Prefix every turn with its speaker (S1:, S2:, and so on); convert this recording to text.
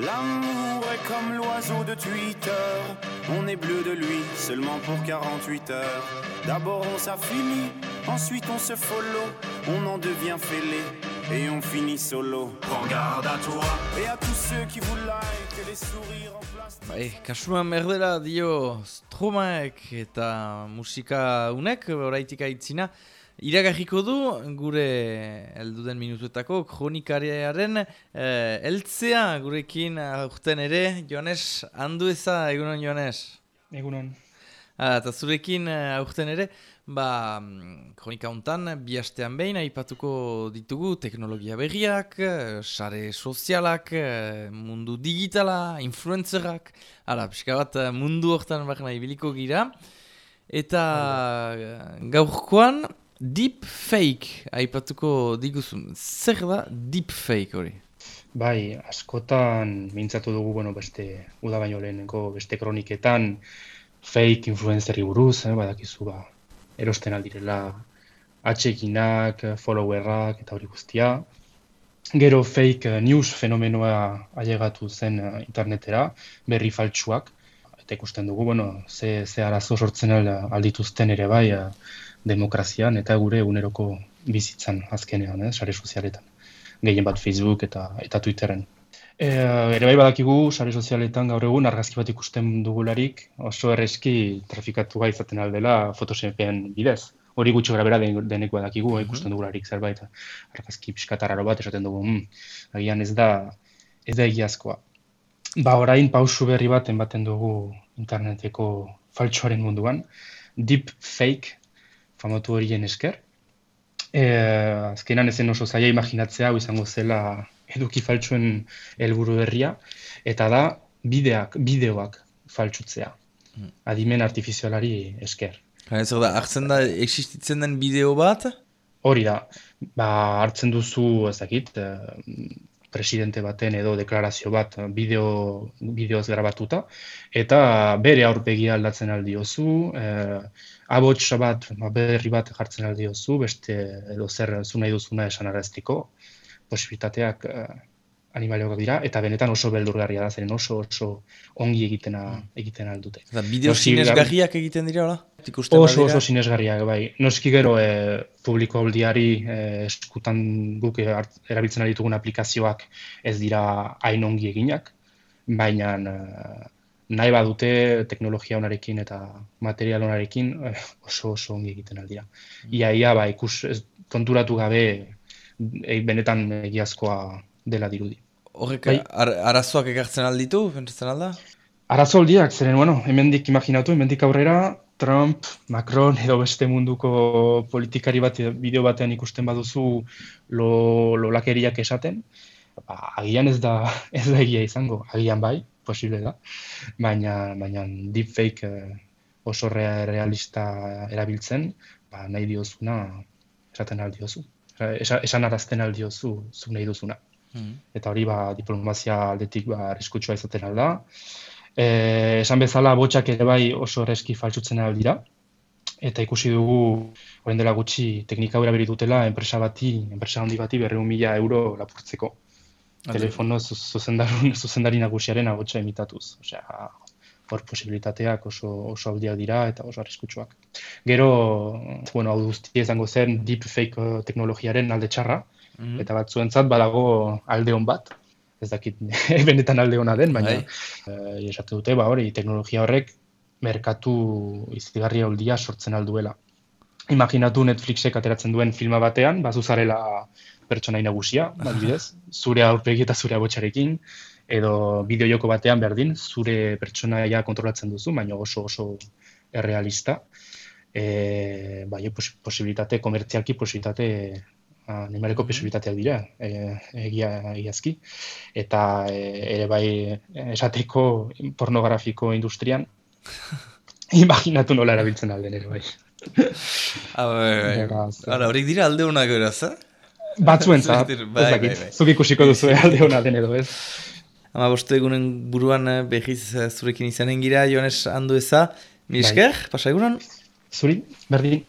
S1: L'amour est comme l'oiseau de Twitter. On est bleu de lui seulement pour 48 heures. D'abord on s'affilie, ensuite on se follow. On en devient fêlé et on finit solo. Prends garde à toi et à tous ceux qui vous like et les sourires en plastique.
S2: Bai, kasuan berdela dio Stromaek eta musika unek, oraitik aitzina, iragarriko du gure elduden minutuetako kronikariaren eh, gurekin aurten ere, Joanes, handu eza, egunon Joanes?
S3: Egunon.
S2: Ah, eta zurekin eh, aurten ere, ba, mm, kronika hontan bi astean behin aipatuko ditugu teknologia berriak, eh, sare sozialak, eh, mundu digitala, influencerak, ala, pixka bat eh, mundu hortan bakna ibiliko gira. Eta eh, gaurkoan deep fake aipatuko diguzun. Zer da deep fake hori?
S3: Bai, askotan mintzatu dugu, bueno, beste, uda baino lehenengo beste kroniketan, fake influenceri buruz, eh, badakizu ba, erosten aldirela atxekinak, followerrak eta hori guztia. Gero fake eh, news fenomenoa ailegatu zen eh, internetera, berri faltsuak, eta ikusten dugu, bueno, ze, ze arazo sortzen al, aldituzten ere bai eh, demokrazian eta gure eguneroko bizitzan azkenean, eh, sare sozialetan. Gehien bat Facebook eta eta Twitterren. E, ere bai badakigu, sare sozialetan gaur egun argazki bat ikusten dugularik oso erreski trafikatua izaten aldela photoshopeen bidez. Hori gutxi gara bera den, deneko badakigu
S2: Mhm.
S3: ikusten dugularik zerbait argazki pixkatarraro bat esaten dugu, mm, agian ez da ez da egiazkoa. Ba orain pausu berri bat ematen dugu interneteko faltsuaren munduan, deep fake famatu horien esker. E, azkenan ezen oso zaila imaginatzea hau izango zela eduki faltsuen helburu berria, eta da bideak, bideoak faltsutzea.
S2: Mm.
S3: Adimen artifizialari esker.
S2: Ez da, hartzen da existitzen den bideo bat?
S3: Hori da, ba, hartzen duzu, ez dakit, eh, presidente baten edo deklarazio bat eh, bideo, bideoz grabatuta, eta bere aurpegia aldatzen aldiozu, eh, abots bat, ba, berri bat jartzen aldiozu, beste edo zer zu nahi duzuna esan arreztiko, posibilitateak eh, animaliak dira, eta benetan oso beldurgarria da, zeren oso oso ongi egitena, egiten aldute.
S2: Eta bideo
S3: Noski,
S2: sinesgarriak egiten dira, hola? Ikusten
S3: Oso oso sinesgarriak, bai. Noski gero e, publiko aldiari e, eskutan guk erabiltzen ari ditugun aplikazioak ez dira hain ongi eginak, baina e, nahi badute teknologia onarekin eta material onarekin e, oso oso ongi egiten aldira. Ia ia ba ikus ez, konturatu gabe e, benetan egiazkoa dela dirudi.
S2: Horrek
S3: Bai.
S2: ar arazoak ekartzen alditu, pentsatzen alda?
S3: Arazoldiak, zeren, bueno, hemendik imaginatu, hemendik aurrera, Trump, Macron edo beste munduko politikari bat bideo batean ikusten baduzu lo, lolakeriak esaten, ba, agian ez da ez da egia izango, agian bai, posible da, baina, baina deepfake eh, oso rea- realista erabiltzen, ba, nahi diozuna esaten aldiozu. Esa, esan arazten aldiozu zu nahi duzuna
S2: Mhm.
S3: eta hori ba, diplomazia aldetik ba, arriskutsua izaten alda. E, esan bezala botxak ere bai oso ereski faltsutzen aldira, eta ikusi dugu orain dela gutxi teknika hau erabili dutela enpresa bati, enpresa handi bati berreun mila euro lapurtzeko. Telefono zu- zuzendarun, zuzendari nagusiaren agotxa imitatuz. Osea, hor posibilitateak oso, oso aldiak dira eta oso arriskutsuak. Gero, bueno, hau guztia izango zen deepfake eh, teknologiaren alde txarra,
S2: Mhm.
S3: eta batzuentzat badago alde on bat, ez dakit benetan alde ona den, baina
S2: Bai.
S3: eh, esate dute, ba hori, teknologia horrek merkatu izigarria oldia sortzen alduela. Imaginatu Netflixek ateratzen duen filma batean, ba zuzarela pertsonai nagusia, adibidez, zure aurpegi eta zure abotsarekin, edo bideojoko batean berdin, zure pertsonaia kontrolatzen duzu, baina oso oso errealista. E, bai, pos, posibilitate, komertzialki posibilitate animaleko posibilitateak dira, e, egia egiazki. Eta e, ere bai esateko pornografiko industrian, imaginatu nola erabiltzen alden ere bai.
S2: Ah, bai, bai.
S3: Beraz,
S2: Hala, horiek dira alde honak beraz, eh?
S3: Batzuentzat,
S2: Bai,
S3: ez
S2: bai,
S3: dakit,
S2: bai.
S3: zuk ikusiko duzu alde hona den edo ez.
S2: Ama bostu egunen buruan eh, behiz eh, zurekin izanen gira, Joanes handu eza. Mi esker, pasa egunan?
S3: Zuri, berdin.